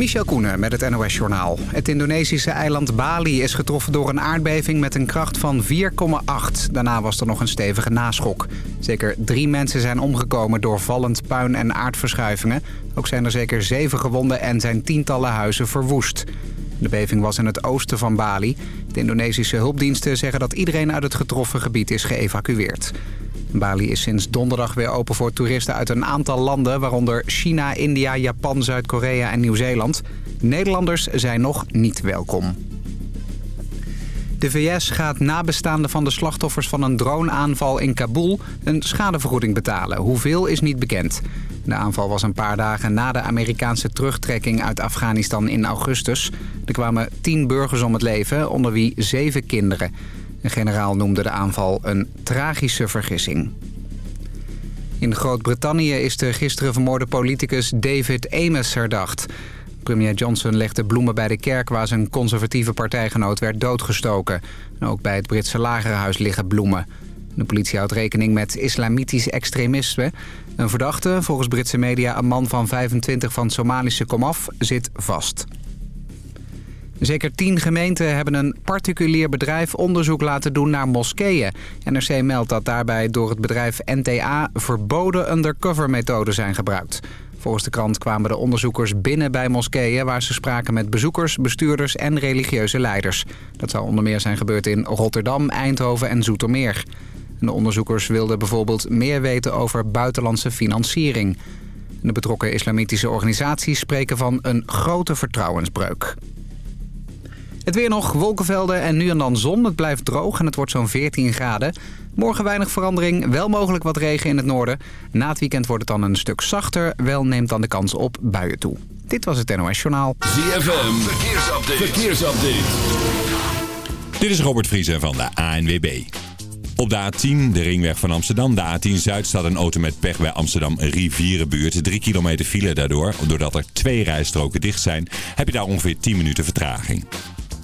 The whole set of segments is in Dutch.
Michel Koenen met het NOS-journaal. Het Indonesische eiland Bali is getroffen door een aardbeving met een kracht van 4,8. Daarna was er nog een stevige naschok. Zeker drie mensen zijn omgekomen door vallend puin en aardverschuivingen. Ook zijn er zeker zeven gewonden en zijn tientallen huizen verwoest. De beving was in het oosten van Bali. De Indonesische hulpdiensten zeggen dat iedereen uit het getroffen gebied is geëvacueerd. Bali is sinds donderdag weer open voor toeristen uit een aantal landen... waaronder China, India, Japan, Zuid-Korea en Nieuw-Zeeland. Nederlanders zijn nog niet welkom. De VS gaat nabestaanden van de slachtoffers van een droneaanval in Kabul een schadevergoeding betalen. Hoeveel is niet bekend. De aanval was een paar dagen na de Amerikaanse terugtrekking uit Afghanistan in augustus. Er kwamen tien burgers om het leven, onder wie zeven kinderen. Een generaal noemde de aanval een tragische vergissing. In Groot-Brittannië is de gisteren vermoorde politicus David Ames herdacht. Premier Johnson legde bloemen bij de kerk waar zijn conservatieve partijgenoot werd doodgestoken. ook bij het Britse lagerhuis liggen bloemen. De politie houdt rekening met islamitisch extremisme. Een verdachte, volgens Britse media een man van 25 van Somalische komaf, zit vast. Zeker tien gemeenten hebben een particulier bedrijf onderzoek laten doen naar moskeeën. NRC meldt dat daarbij door het bedrijf NTA verboden undercover methoden zijn gebruikt. Volgens de krant kwamen de onderzoekers binnen bij moskeeën... waar ze spraken met bezoekers, bestuurders en religieuze leiders. Dat zou onder meer zijn gebeurd in Rotterdam, Eindhoven en Zoetermeer. De onderzoekers wilden bijvoorbeeld meer weten over buitenlandse financiering. De betrokken islamitische organisaties spreken van een grote vertrouwensbreuk. Het weer nog, wolkenvelden en nu en dan zon. Het blijft droog en het wordt zo'n 14 graden. Morgen weinig verandering, wel mogelijk wat regen in het noorden. Na het weekend wordt het dan een stuk zachter. Wel neemt dan de kans op buien toe. Dit was het NOS Journaal. ZFM, verkeersupdate. verkeersupdate. Dit is Robert Vriezen van de ANWB. Op de A10, de ringweg van Amsterdam, de A10 Zuid, staat een auto met pech bij Amsterdam Rivierenbuurt. Drie kilometer file daardoor. Doordat er twee rijstroken dicht zijn, heb je daar ongeveer 10 minuten vertraging.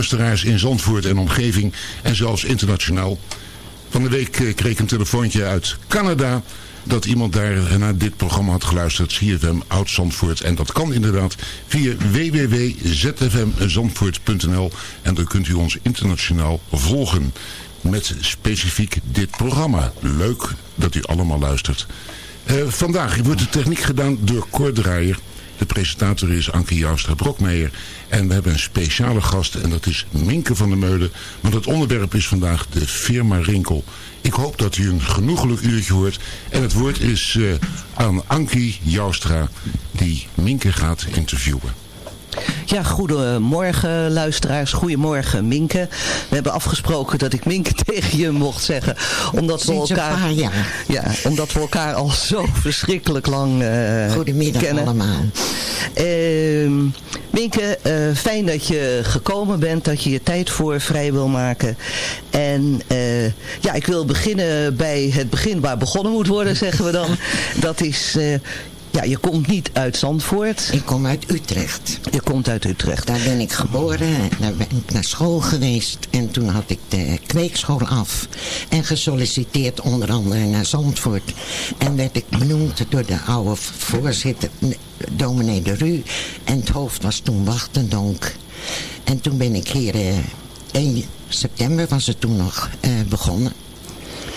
Luisteraars in Zandvoort en omgeving en zelfs internationaal. Van de week uh, kreeg ik een telefoontje uit Canada dat iemand daar naar dit programma had geluisterd, CFM Oud-Zandvoort. En dat kan inderdaad via www.zfmzandvoort.nl en dan kunt u ons internationaal volgen met specifiek dit programma. Leuk dat u allemaal luistert. Uh, vandaag wordt de techniek gedaan door Cor Draaier. De presentator is Anke Joustra Brokmeijer. En we hebben een speciale gast en dat is Minke van der Meulen. Want het onderwerp is vandaag de firma Rinkel. Ik hoop dat u een genoegelijk uurtje hoort. En het woord is uh, aan Ankie Joustra die Minke gaat interviewen. Ja, goedemorgen luisteraars. Goedemorgen Minke. We hebben afgesproken dat ik Minke tegen je mocht zeggen. Omdat we elkaar, ja, omdat we elkaar al zo verschrikkelijk lang uh, Goedemiddag kennen. allemaal. Uh, Minke, uh, fijn dat je gekomen bent. Dat je je tijd voor vrij wil maken. En uh, ja, ik wil beginnen bij het begin waar begonnen moet worden, zeggen we dan. Dat is ja, je komt niet uit Zandvoort. Ik kom uit Utrecht. Je komt uit Utrecht. Daar ben ik geboren. Daar ben ik naar school geweest. En toen had ik de kweekschool af. En gesolliciteerd onder andere naar Zandvoort. En werd ik benoemd door de oude voorzitter, dominee de Ru. En het hoofd was toen Wachtendonk. En toen ben ik hier... Uh, 1 september was het toen nog uh, begonnen.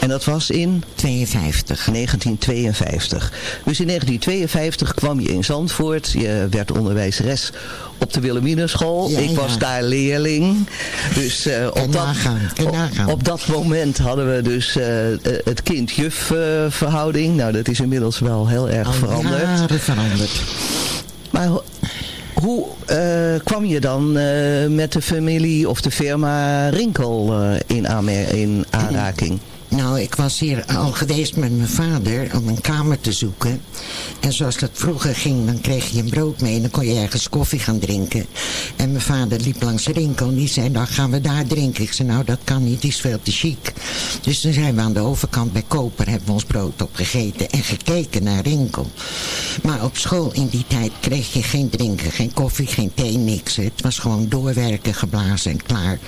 En dat was in? 52. 1952. Dus in 1952 kwam je in Zandvoort. Je werd onderwijzeres op de Wilhelminenschool. Ja, ik ja. was daar leerling. Dus uh, op, dat, op, op, dat moment hadden we dus uh, het kind-juf uh, verhouding. Nou, dat is inmiddels wel heel erg Al veranderd. jaren veranderd. Maar hoe uh, kwam je dan uh, met de familie of de firma Rinkel uh, in, in aanraking? Nou, ik was hier al geweest met mijn vader om een kamer te zoeken. En zoals dat vroeger ging, dan kreeg je een brood mee en dan kon je ergens koffie gaan drinken. En mijn vader liep langs Rinkel en die zei, nou gaan we daar drinken. Ik zei, nou dat kan niet, die is veel te chic. Dus toen zijn we aan de overkant bij Koper, hebben we ons brood opgegeten en gekeken naar Rinkel. Maar op school in die tijd kreeg je geen drinken, geen koffie, geen thee, niks. Het was gewoon doorwerken, geblazen en klaar.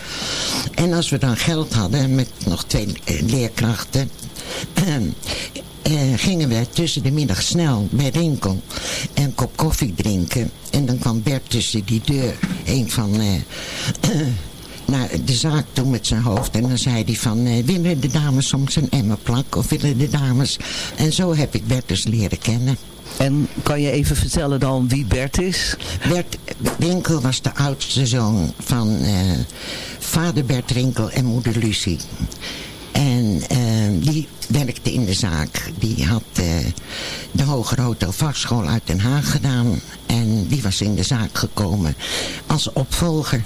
En als we dan geld hadden, met nog twee leerkrachten krachten. Uh, gingen we tussen de middag snel bij Rinkel een kop koffie drinken. En dan kwam Bert tussen die deur, een van... Uh, naar de zaak toe met zijn hoofd. En dan zei hij van, uh, willen de dames soms een emmerplak? Of willen de dames... En zo heb ik Bert dus leren kennen. En kan je even vertellen dan wie Bert is? Bert Rinkel was de oudste zoon van uh, vader Bert Rinkel en moeder Lucie. En uh, die werkte in de zaak. Die had uh, de Hoger Hotel uit Den Haag gedaan. En die was in de zaak gekomen als opvolger.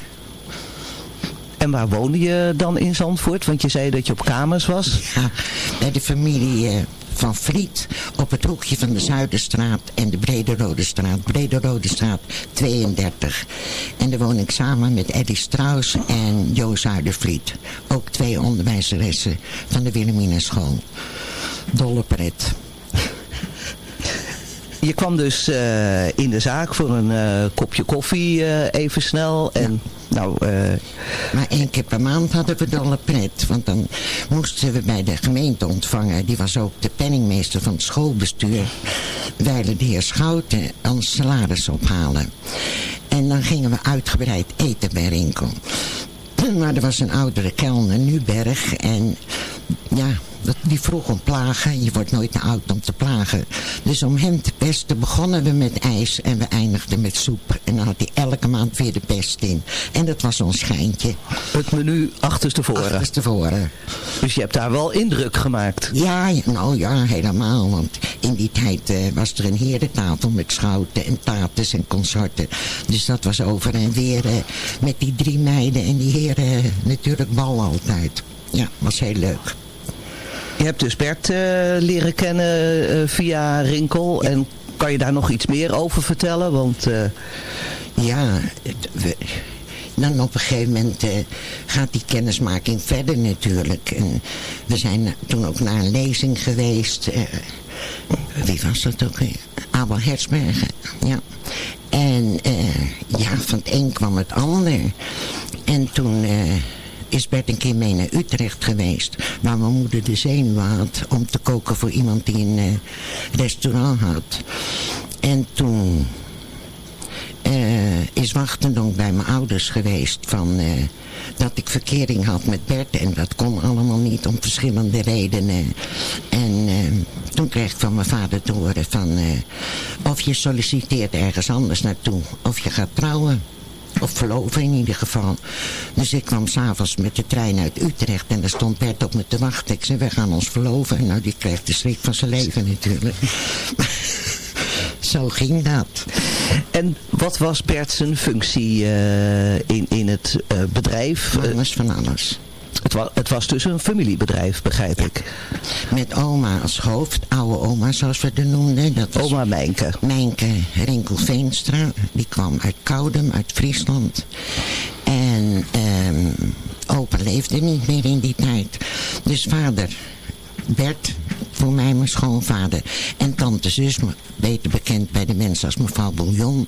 En waar woonde je dan in Zandvoort? Want je zei dat je op kamers was. Ja, bij de familie uh, van Vliet op het hoekje van de Zuiderstraat en de Brede Rode Straat. Brede Rode Straat 32. En daar woon ik samen met Eddie Strauss en Jo Zuidervliet. Ook twee onderwijzeressen van de Wilhelminenschool. Dolle pret. Je kwam dus uh, in de zaak voor een uh, kopje koffie uh, even snel. En, ja. nou, maar één keer per maand hadden we dolle pret. Want dan moesten we bij de gemeente ontvangen. Die was ook de penningmeester van het schoolbestuur. Wijlen de heer Schouten ons salaris ophalen. En dan gingen we uitgebreid eten bij Rinkel. Maar er was een oudere kelner, Nuberg. En ja, die vroeg om plagen. Je wordt nooit te oud om te plagen. Dus om hem te pesten begonnen we met ijs en we eindigden met soep. En dan had hij elke maand weer de pest in. En dat was ons schijntje. Het menu achterstevoren. Achterstevoren. Dus je hebt daar wel indruk gemaakt. Ja, nou ja, helemaal. Want in die tijd uh, was er een herentafel met schouten en tates en consorten. Dus dat was over en weer uh, met die drie meiden en die heren uh, natuurlijk bal altijd. Ja, was heel leuk. Je hebt dus Bert uh, leren kennen uh, via Rinkel. En kan je daar nog iets meer over vertellen? Want, uh... Ja, we, dan op een gegeven moment gaat die kennismaking verder natuurlijk. En we zijn toen ook naar een lezing geweest. wie was dat ook? Abel Hersbergen, ja. En eh, ja, van het een kwam het ander. En toen eh, is Bert een keer mee naar Utrecht geweest. Waar mijn moeder de zenuwen had om te koken voor iemand die een eh, restaurant had. En toen eh, is Wachtendonk bij mijn ouders geweest van... eh, dat ik verkering had met Bert en dat kon allemaal niet om verschillende redenen. En toen kreeg ik van mijn vader te horen van... of je solliciteert ergens anders naartoe, of je gaat trouwen. Of verloven in ieder geval. Dus ik kwam s'avonds met de trein uit Utrecht en daar stond Bert op me te wachten. Ik zei, we gaan ons verloven. En nou, die kreeg de schrik van zijn leven natuurlijk. Zo ging dat. En wat was Bert zijn functie eh, in, in het eh, bedrijf? Alles van alles. Het, wa het was dus een familiebedrijf, begrijp ik. Met oma als hoofd, oude oma zoals we het noemden. Dat was Oma Mijnke. Mijnke Rinkel Veenstra. Die kwam uit Koudem, uit Friesland. En ehm, opa leefde niet meer in die tijd. Dus vader Bert, voor mij mijn schoonvader. En tante zus, beter bekend bij de mensen als mevrouw Bouillon.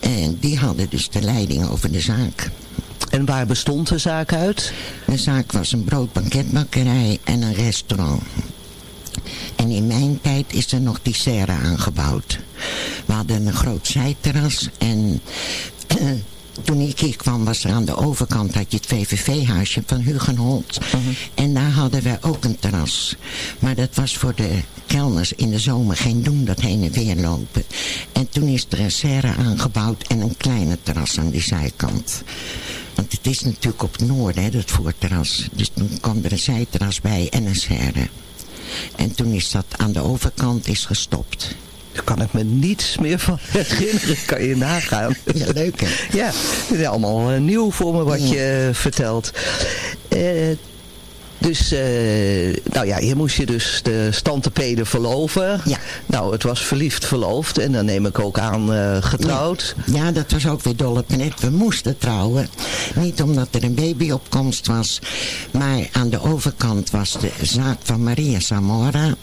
En die hadden dus de leiding over de zaak. En waar bestond de zaak uit? De zaak was een broodbanketbakkerij en een restaurant. En in mijn tijd is er nog die serre aangebouwd. We hadden een groot zijterras en toen ik hier kwam was er aan de overkant had je het VVV-huisje van Hugenholt. En daar hadden we ook een terras. Maar dat was voor de kelners in de zomer geen doen dat heen en weer lopen. En toen is er een serre aangebouwd en een kleine terras aan die zijkant. Want het is natuurlijk op het noorden, hè, dat voorterras. Dus toen kwam er een zijterras bij en een serre. En toen is dat aan de overkant is gestopt. Daar kan ik me niets meer van herinneren. Kan je nagaan. Ja, leuk hè? Ja, het is allemaal eh, nieuw voor me wat je eh, vertelt. Eh, dus, eh, nou ja, hier moest je dus de stantepeden verloven. Ja. Nou, het was verliefd verloofd en dan neem ik ook aan eh, getrouwd. Ja, dat was ook weer dol op net. We moesten trouwen. Niet omdat er een babyopkomst was. Maar aan de overkant was de zaak van Maria Zamora.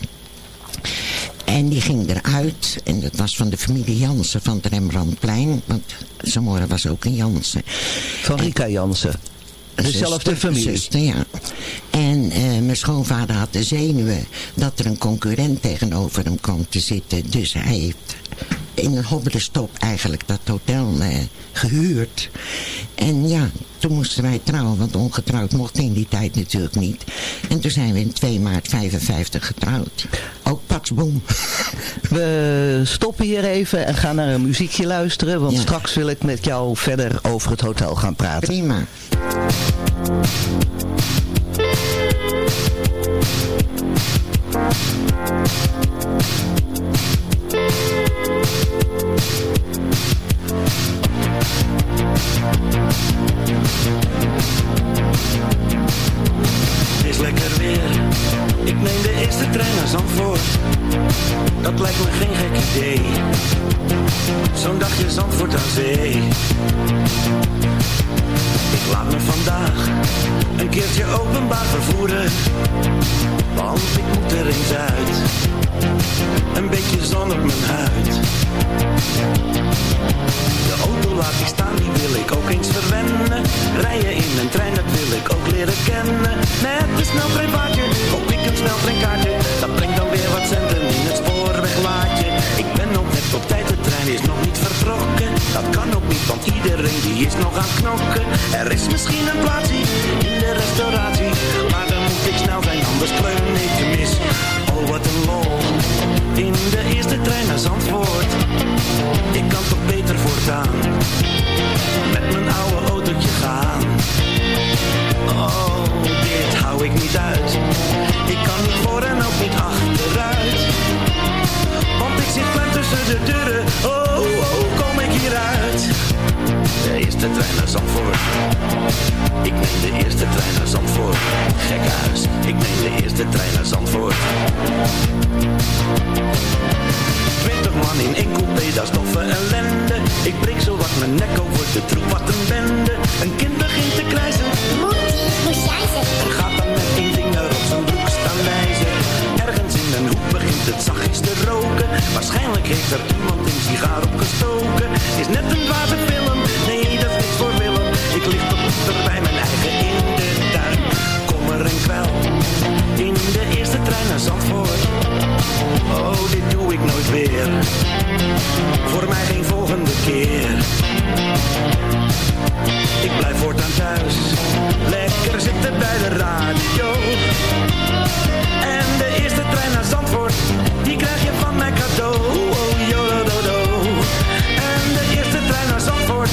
En die ging eruit. En dat was van de familie Jansen van het Rembrandtplein. Want Zamora was ook een Jansen. Van Rika Jansen. Dezelfde Zuster, familie. zuster, ja. En eh, mijn schoonvader had de zenuwen dat er een concurrent tegenover hem kwam te zitten. Dus hij heeft in een hobbelstop eigenlijk dat hotel eh, gehuurd. En ja, toen moesten wij trouwen, want ongetrouwd mocht in die tijd natuurlijk niet. En toen zijn we in 2 maart 55 getrouwd. Ook patsboom. We stoppen hier even en gaan naar een muziekje luisteren. Want Ja. straks wil ik met jou verder over het hotel gaan praten. Prima. Het is lekker weer. Ik neem de eerste trein naar Zandvoort. Dat lijkt me geen gek idee. Zo'n dagje Zandvoort aan zee. Ik laat me vandaag een keertje openbaar vervoeren. Want ik moet er eens uit. Een beetje zon op mijn huid. De auto laat ik staan, die wil ik ook eens verwennen. Rijden in een trein, dat wil ik ook leren kennen. Met een sneltreinvaartje, koop ik een sneltreinkaartje. Dat brengt dan weer wat centen in het spoorweglaadje. Ik ben nog net op tijd, de trein is nog niet vertrokken. Dat kan ook niet, want iedereen die is nog aan het knokken. Er is misschien een plaatsje in de restauratie. Maar dan moet ik snel zijn, anders kleun ik de mis. Oh, wat een lol. In de eerste trein naar Zandvoort. Ik kan toch beter voortaan Met mijn oude autootje gaan Oh, dit hou ik niet uit Ik kan niet voor en ook niet achteruit Want ik zit klein tussen de deuren. Oh, oh, kom ik hieruit? De eerste trein naar Zandvoort. Ik neem de eerste trein naar Zandvoort. Gek huis, ik neem de eerste trein naar Zandvoort. Twintig man in één coupé, dat is toffe ellende. Ik breek zo wat mijn nek over de troep, wat een bende. Een kind begint te krijzen. Moest jij zeggen. En gaat dan begint het zachtjes te roken. Waarschijnlijk heeft er iemand een sigaar opgestoken. Is net een dwaze film, nee dat is niks voor Willem. Ik lig tot bij mijn eigen in de tuin. Kommer en kwel, de eerste trein naar Zandvoort. Oh, dit doe ik nooit weer. Voor mij geen volgende keer. Ik blijf voortaan thuis, lekker zitten bij de radio. En de eerste trein naar Zandvoort, die krijg je van mij cadeau. Oh, jododo. En de eerste trein naar Zandvoort,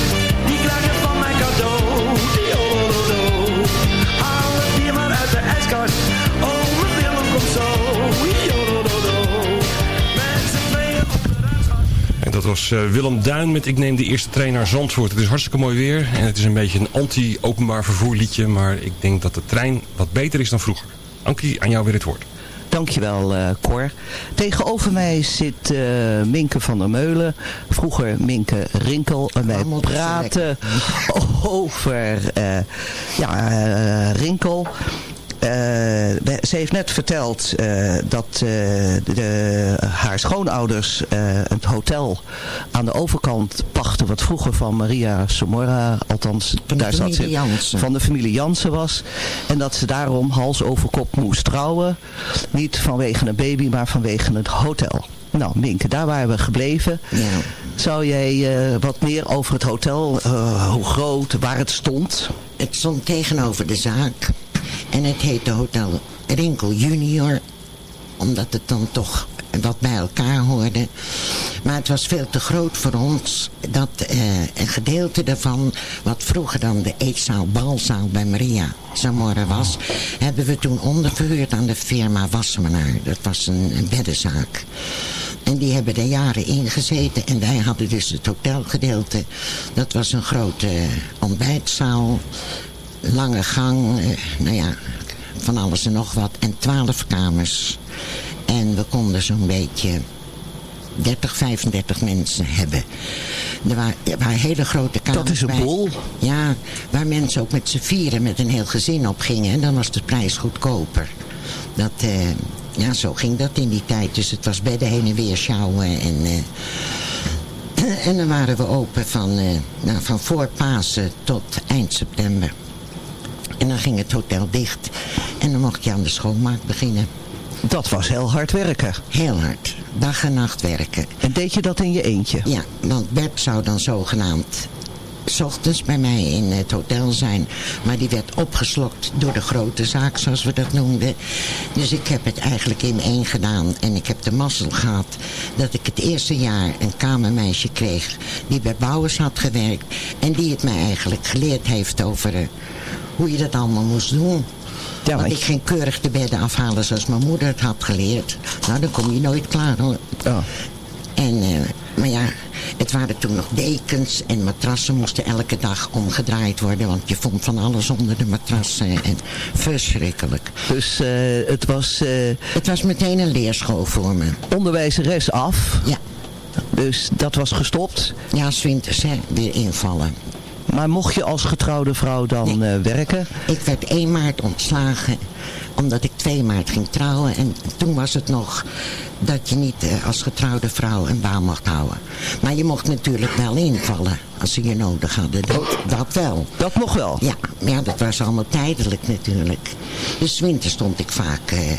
was eh, Willem Duin met Ik neem de eerste trein naar Zandvoort. Het is hartstikke mooi weer en het is een beetje een anti-openbaar vervoer liedje. Maar ik denk dat de trein wat beter is dan vroeger. Ankie, aan jou weer het woord. Dankjewel, eh Cor. Tegenover mij zit eh, Minke van der Meulen. Vroeger Minke Rinkel. En wij praten over eh, ja, Rinkel. Eh, ze heeft net verteld eh, dat eh, de, haar schoonouders het hotel aan de overkant pachten... wat vroeger van Maria Somora, althans Van de daar zat ze, familie Jansen. van de familie Jansen was. En dat ze daarom hals over kop moest trouwen. Niet vanwege een baby, maar vanwege het hotel. Nou, Minke, daar waren we gebleven. Ja. Zou jij wat meer over het hotel, hoe groot, waar het stond? Het stond tegenover de zaak. En het heette Hotel Rinkel Junior. Omdat het dan toch wat bij elkaar hoorde. Maar het was veel te groot voor ons. Dat eh, een gedeelte daarvan, wat vroeger dan de eetzaal, balzaal bij Maria Zamora was... hebben we toen onderverhuurd aan de firma Wassenaar. Dat was een, een beddenzaak. En die hebben er jaren in gezeten. En wij hadden dus het hotelgedeelte. Dat was een grote ontbijtzaal. Lange gang. eh, nou ja, van alles en nog wat. En twaalf kamers. En we konden zo'n beetje 30, 35 mensen hebben. Er waren, er waren hele grote kamers Dat is een bij. bol. Ja, waar mensen ook met z'n vieren met een heel gezin op gingen. En dan was de prijs goedkoper. Dat, eh, ja, zo ging dat in die tijd. Dus het was bedden heen en weer sjouwen. En, eh, en dan waren we open van, nou, van voor Pasen tot eind september. En dan ging het hotel dicht. En dan mocht je aan de schoonmaak beginnen. Dat was heel hard werken. Heel hard. Dag en nacht werken. En deed je dat in je eentje? Ja, want Bert zou dan zogenaamd 's ochtends bij mij in het hotel zijn. Maar die werd opgeslokt door de grote zaak, zoals we dat noemden. Dus ik heb het eigenlijk in één gedaan. En ik heb de mazzel gehad dat ik het eerste jaar een kamermeisje kreeg... die bij Bouwers had gewerkt. En die het mij eigenlijk geleerd heeft over eh, hoe je dat allemaal moest doen. Ja, Want ik ging keurig de bedden afhalen zoals mijn moeder het had geleerd. Nou, dan kom je nooit klaar hoor. Oh. En, eh, maar ja, het waren toen nog dekens en matrassen moesten elke dag omgedraaid worden. Want je vond van alles onder de matrassen en verschrikkelijk. Dus eh, het was eh, Het was meteen een leerschool voor me. onderwijzeres af. Ja, Dus dat was gestopt. ja, 's winters hè, weer invallen. Maar mocht je als getrouwde vrouw dan eh, werken? Ik werd 1 maart ontslagen omdat ik 2 maart ging trouwen. En toen was het nog dat je niet eh, als getrouwde vrouw een baan mocht houden. Maar je mocht natuurlijk wel invallen als ze je nodig hadden. Dat, dat wel. Dat nog wel. Ja, dat was allemaal tijdelijk natuurlijk. Dus winter stond ik vaak... eh,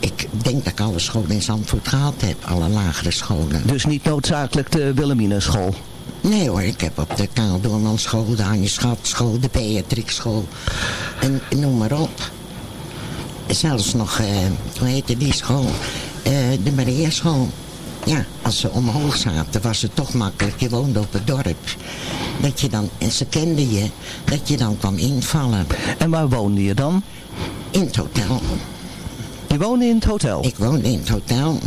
ik denk dat ik alle scholen in Zandvoort gehad heb. Alle lagere scholen. Dus niet noodzakelijk de Wilhelminenschool. Nee hoor, ik heb op de Karel Doorman school, de Anje Schatschool, de Beatrix school. En noem maar op. Zelfs nog, eh, hoe heette die school? Eh, de Maria school. Ja, als ze omhoog zaten was het toch makkelijk. Je woonde op het dorp. Dat je dan, en ze kenden je, dat je dan kwam invallen. En waar woonde je dan? In het hotel. Je woonde in het hotel. Ik woonde in het hotel.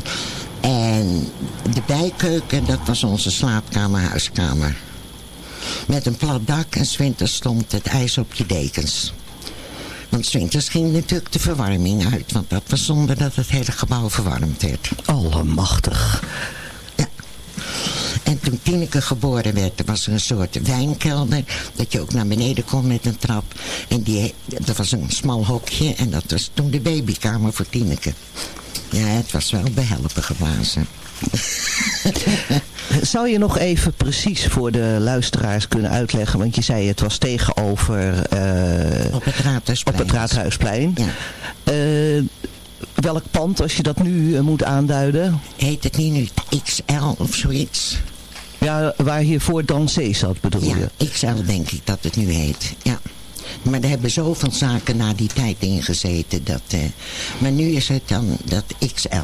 En de bijkeuken, dat was onze slaapkamer, huiskamer. Met een plat dak en 's winters stond het ijs op je dekens. Want 's winters ging natuurlijk de verwarming uit. Want dat was zonder dat het hele gebouw verwarmd werd. Allemachtig. En toen Tineke geboren werd, er was er een soort wijnkelder. Dat je ook naar beneden kon met een trap. En die, dat was een smal hokje. En dat was toen de babykamer voor Tineke. Ja, het was wel behelpen geblazen. Zou je nog even precies voor de luisteraars kunnen uitleggen? Want je zei het was tegenover... eh, Op het Raadhuisplein. Op het Raadhuisplein. Ja. Eh, welk pand, als je dat nu eh, moet aanduiden? Heet het niet nu XL of zoiets? Ja, waar hiervoor Dansé zat bedoel Ja, je? XL denk ik dat het nu heet. Ja. Maar er hebben zoveel zaken na die tijd ingezeten. Dat, eh, maar nu is het dan dat XL.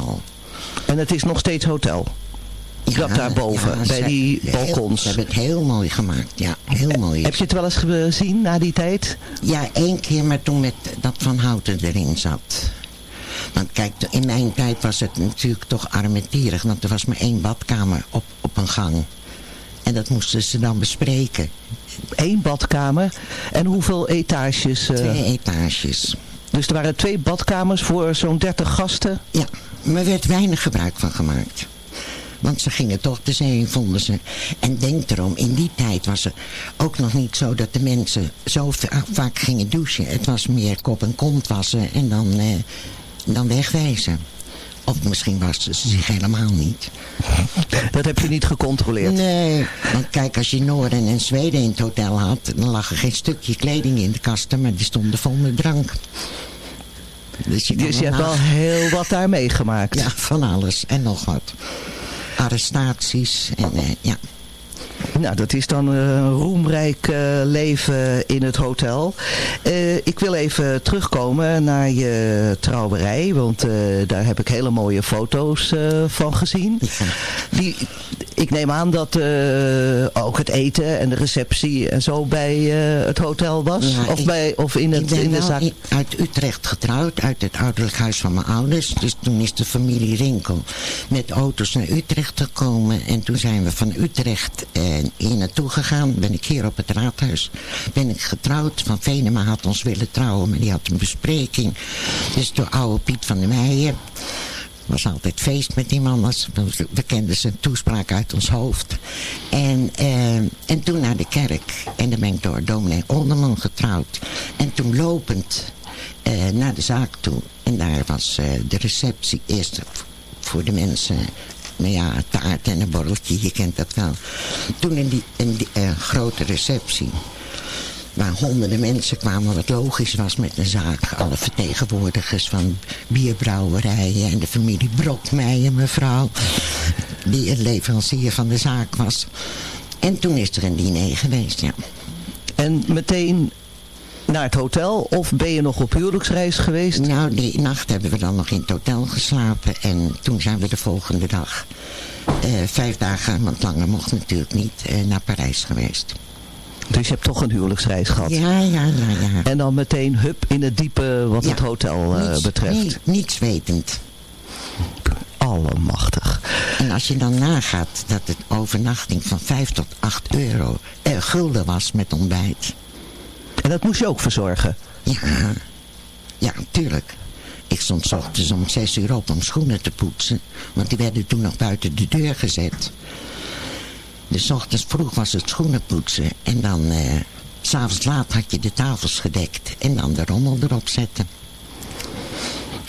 En het is nog steeds hotel? dat daarboven, ja, bij ze- die heel- balkons. Ze hebben het heel mooi gemaakt, ja. Heel mooi. Heb je het wel eens gezien na die tijd? Ja, één keer, maar toen met dat Van Houten erin zat. Want kijk, in mijn tijd was het natuurlijk toch armetierig. Want er was maar één badkamer op, op een gang. En dat moesten ze dan bespreken. Eén badkamer. En hoeveel etages? eh? Twee etages. Dus er waren twee badkamers voor zo'n 30 gasten? Ja, maar er werd weinig gebruik van gemaakt. Want ze gingen toch de zee in, vonden ze. En denk erom, in die tijd was het ook nog niet zo dat de mensen zo va- vaak gingen douchen. Het was meer kop en kont wassen en dan, eh, dan wegwezen. Of misschien wasten ze zich helemaal niet. Dat heb je niet gecontroleerd? Nee, want kijk, als je Noorden en Zweden in het hotel had... dan lag er geen stukje kleding in de kasten, maar die stonden vol met drank. Dus je, Dus je hebt wel wel heel wat daar meegemaakt. Ja, van alles en nog wat. Arrestaties en eh, ja. Nou, dat is dan eh, een roemrijk eh, leven in het hotel. Eh, ik wil even terugkomen naar je trouwerij, want daar heb ik hele mooie foto's van gezien. Die, ik neem aan dat eh, ook het eten en de receptie en zo bij eh, het hotel was? Ja, of, ik- bij, of in, ik het, ben in de zaak? uit Utrecht getrouwd, uit het ouderlijk huis van mijn ouders. Dus toen is de familie Rinkel met auto's naar Utrecht gekomen. En toen zijn we van Utrecht eh, hier naartoe gegaan. Ben ik hier op het raadhuis. Ben ik getrouwd. Van Venema had ons willen trouwen, maar die had een bespreking. Dus door oude Piet van der Meijen was altijd feest met die man. We- kenden zijn toespraak uit ons hoofd. En, eh, en toen naar de kerk. En dan ben ik door dominee Olderman getrouwd. En toen lopend eh, naar de zaak toe. En daar was eh, de receptie eerst voor de mensen... Nou ja, taart en een borreltje, je kent dat wel. Toen in die, in die grote receptie waar honderden mensen kwamen, wat logisch was met een zaak. Alle vertegenwoordigers van bierbrouwerijen en de familie Brokmeijer, mevrouw, die het leverancier van de zaak was. En toen is er een diner geweest, ja. En meteen naar het hotel of ben je nog op huwelijksreis geweest? Nou, die nacht hebben we dan nog in het hotel geslapen en toen zijn we de volgende dag, eh, vijf dagen, want langer mocht natuurlijk niet, eh, naar Parijs geweest. Dus je hebt toch een huwelijksreis gehad? Ja, ja, ja, ja. En dan meteen hup in het diepe wat Ja. het hotel eh, Niets- betreft. nee, niets wetend. Allemachtig. En als je dan nagaat dat het overnachting van 5 tot 8 euro eh, gulden was met ontbijt. En dat moest je ook verzorgen? Ja, ja, tuurlijk. Ik stond 's ochtends om 6 uur op om schoenen te poetsen. Want die werden toen nog buiten de deur gezet. Dus 's ochtends vroeg was het schoenen poetsen. En dan, eh, s'avonds laat had je de tafels gedekt. En dan de rommel erop zetten.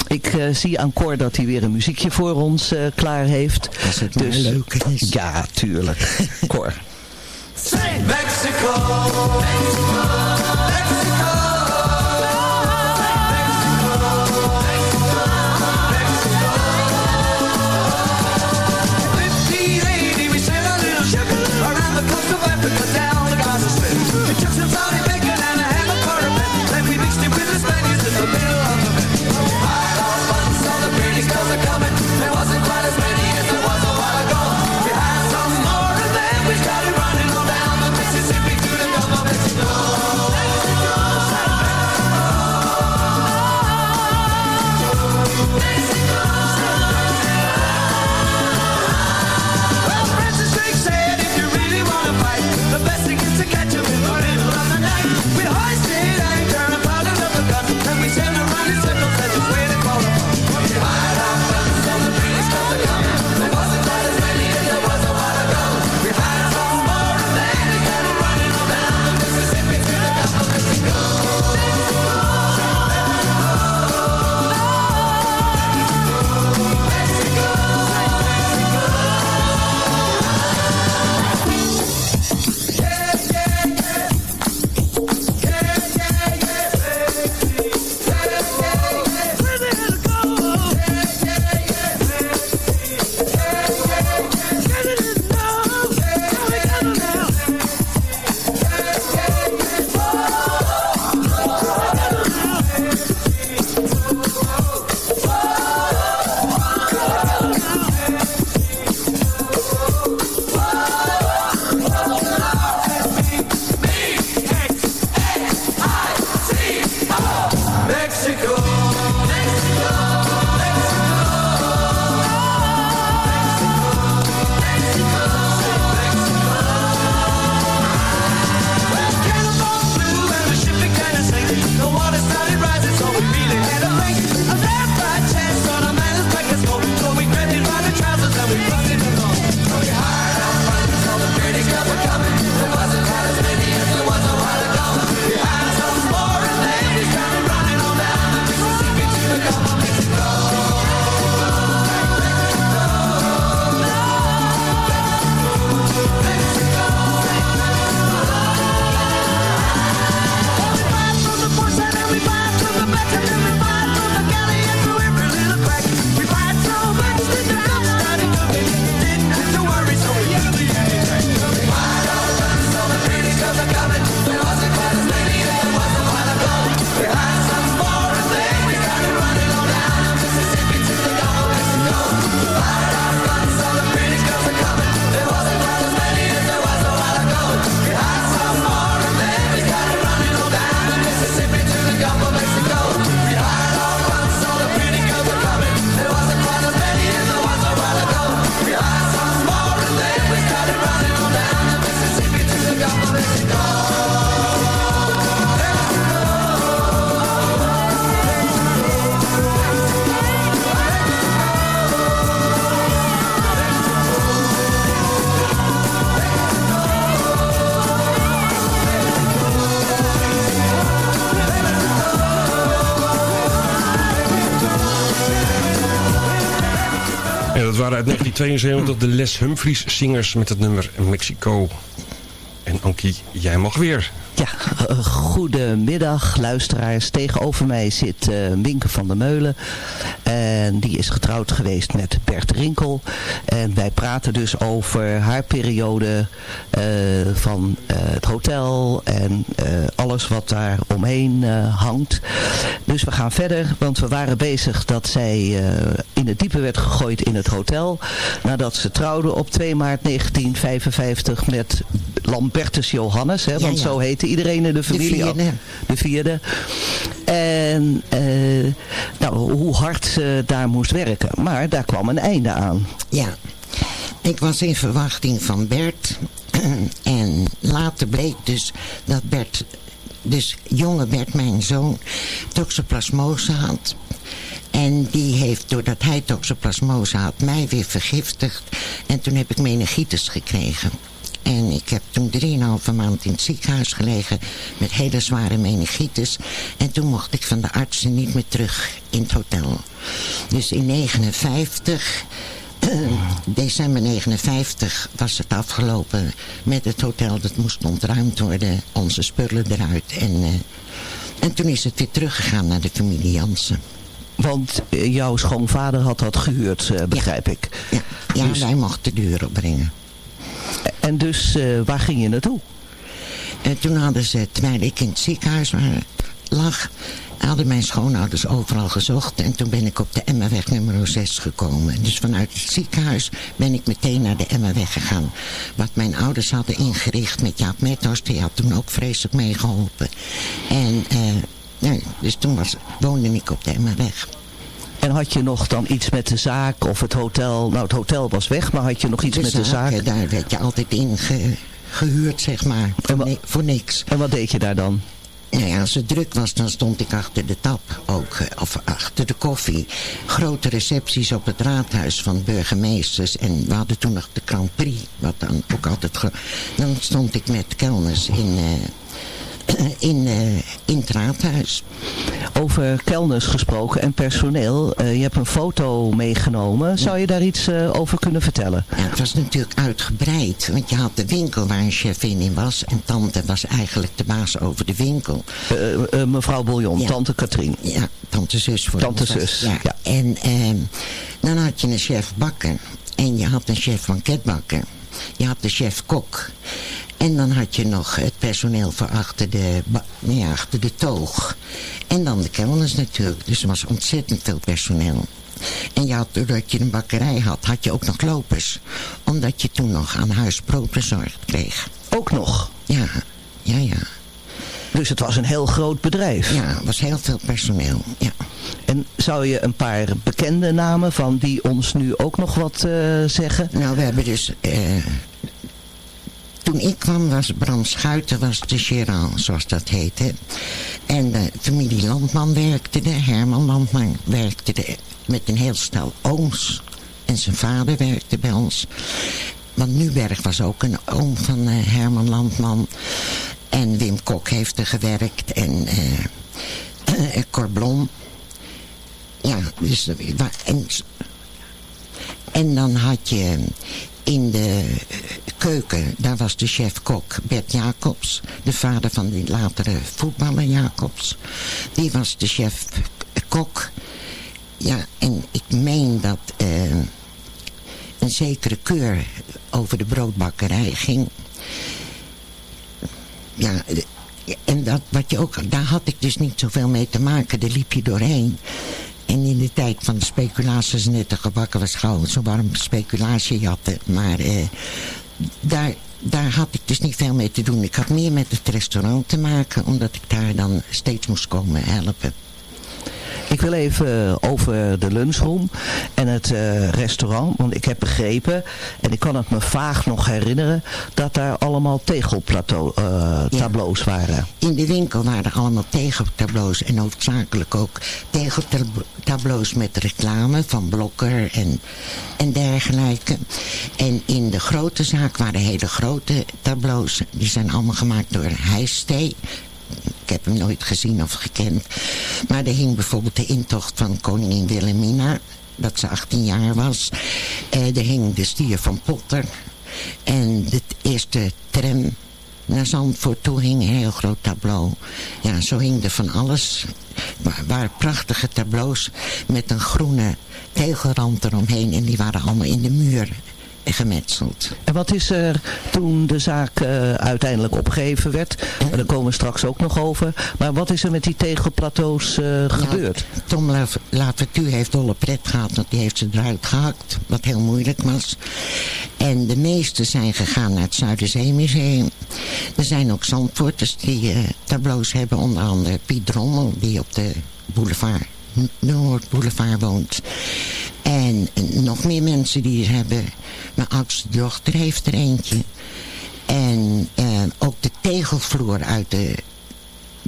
Ik eh, zie aan Cor dat hij weer een muziekje voor ons eh, klaar heeft. Als het maar leuk is. Ja, tuurlijk. Cor. Mexico, Mexico, Mexico. 1972 de Les Humphries Singers met het nummer Mexico. En Ankie, jij mag weer. Ja, uh, goedemiddag luisteraars. Tegenover mij zit uh, van der Meulen. En die is getrouwd geweest met Bert Rinkel. En wij praten dus over haar periode uh, van het hotel en alles wat daar omheen hangt. Dus we gaan verder, want we waren bezig dat zij in het diepe werd gegooid in het hotel. Nadat ze trouwde op 2 maart 1955 met Lambertus Johannes. Hè, want ja, ja. zo heette iedereen in de familie. De vierde. De vierde. En uh, nou, hoe hard ze daar moest werken. Maar daar kwam een einde aan. Ja. Ik was in verwachting van Bert. en later bleek dus dat Bert, dus jonge Bert, mijn zoon, toxoplasmose had. En die heeft, doordat hij toxoplasmose had, mij weer vergiftigd. En toen heb ik meningitis gekregen. En ik heb toen 3,5 maand in het ziekenhuis gelegen met hele zware meningitis. En toen mocht ik van de artsen niet meer terug in het hotel. Dus in 59, december 59 was het afgelopen met het hotel. Dat moest ontruimd worden, onze spullen eruit. En, uh, en toen is het weer teruggegaan naar de familie Jansen. Want jouw schoonvader had dat gehuurd, uh, begrijp ja. ik. Ja, ja dus... wij mochten de deur opbrengen. En dus, uh, waar ging je naartoe? En toen hadden ze, terwijl ik in het ziekenhuis lag, hadden mijn schoonouders overal gezocht. En toen ben ik op de Emmerweg nummer 6 gekomen. Dus vanuit het ziekenhuis ben ik meteen naar de Emmerweg gegaan. Wat mijn ouders hadden ingericht met Jaap Metos, die had toen ook vreselijk meegeholpen. En uh, nee, dus toen was, woonde ik op de Emmerweg. En had je nog dan iets met de zaak of het hotel? Nou, het hotel was weg, maar had je nog iets de met de zaak? Daar werd je altijd in ge, gehuurd, zeg maar. Voor, voor, niks. En wat deed je daar dan? Nou ja, als het druk was, dan stond ik achter de tap ook. Of achter de koffie. Grote recepties op het raadhuis van burgemeesters. En we hadden toen nog de Grand Prix. Wat dan ook altijd... Dan stond ik met kelners in... Uh, in, uh, in het raadhuis. Over kelners gesproken en personeel. Uh, je hebt een foto meegenomen. Zou je daar iets uh, over kunnen vertellen? Ja, het was natuurlijk uitgebreid. Want je had de winkel waar een chefin in was. En tante was eigenlijk de baas over de winkel. mevrouw Bouillon, ja. tante Katrien. Ja, tante zus. Voor tante zus, ja. ja. En ehm, dan had je een chef bakken. En je had een chef banketbakken. Je had de chef kok. En dan had je nog het personeel voor achter de, nee, achter de toog. En dan de kelners natuurlijk. Dus er was ontzettend veel personeel. En je had, doordat je een bakkerij had, had je ook nog lopers. Omdat je toen nog aan huis brood bezorgd kreeg. Ook nog? Ja, ja, ja. Dus het was een heel groot bedrijf? Ja, het was heel veel personeel, ja. En zou je een paar bekende namen van die ons nu ook nog wat uh, zeggen? Nou, we hebben dus... Uh, toen ik kwam was Bram Schuiten was de gérant, zoals dat heette. En de familie Landman werkte er, Herman Landman werkte er met een heel stel ooms. En zijn vader werkte bij ons. Want Nuberg was ook een oom van uh, Herman Landman. En Wim Kok heeft er gewerkt. En uh, Cor Blom. Ja, dus... En, en dan had je in de keuken, daar was de chef-kok Bert Jacobs. De vader van die latere voetballer Jacobs. Die was de chef-kok. Ja, en ik meen dat uh, een zekere keur over de broodbakkerij ging. Ja, en dat, wat je ook, daar had ik dus niet zoveel mee te maken. Daar liep je doorheen. En in de tijd van de speculaties net de gebakken was gauw zo warm speculatie jatten. Maar uh, daar, daar had ik dus niet veel mee te doen. Ik had meer met het restaurant te maken, omdat ik daar dan steeds moest komen helpen. Ik wil even over de lunchroom en het uh, restaurant. Want ik heb begrepen, en ik kan het me vaag nog herinneren... dat daar allemaal tegeltableaus uh, ja. waren. In de winkel waren er allemaal tegeltableaus. En hoofdzakelijk ook tegeltableaus met reclame van Blokker en, en dergelijke. En in de grote zaak waren hele grote tableaus. Die zijn allemaal gemaakt door Heijstee ik heb hem nooit gezien of gekend. Maar er hing bijvoorbeeld de intocht van koningin Wilhelmina. dat ze 18 jaar was. Uh, er hing de stier van Potter. En de eerste tram naar Zandvoort toe hing een heel groot tableau. Ja, zo hing er van alles. Er waren prachtige tableaus met een groene tegelrand eromheen. En die waren allemaal in de muur gemetseld. En wat is er toen de zaak uh, uiteindelijk opgegeven werd? Daar komen we straks ook nog over. Maar wat is er met die tegelplateaus uh, gebeurd? Ja, Tom Lavertu heeft dolle pret gehad, want die heeft ze eruit gehakt. Wat heel moeilijk was. En de meeste zijn gegaan naar het Zuiderzeemuseum. Er zijn ook zandvoorters die uh, tableaus hebben. Onder andere Piet Drommel, die op de boulevard Noordboulevard woont. En nog meer mensen die het hebben. Mijn oudste dochter heeft er eentje. En eh, ook de tegelvloer uit de,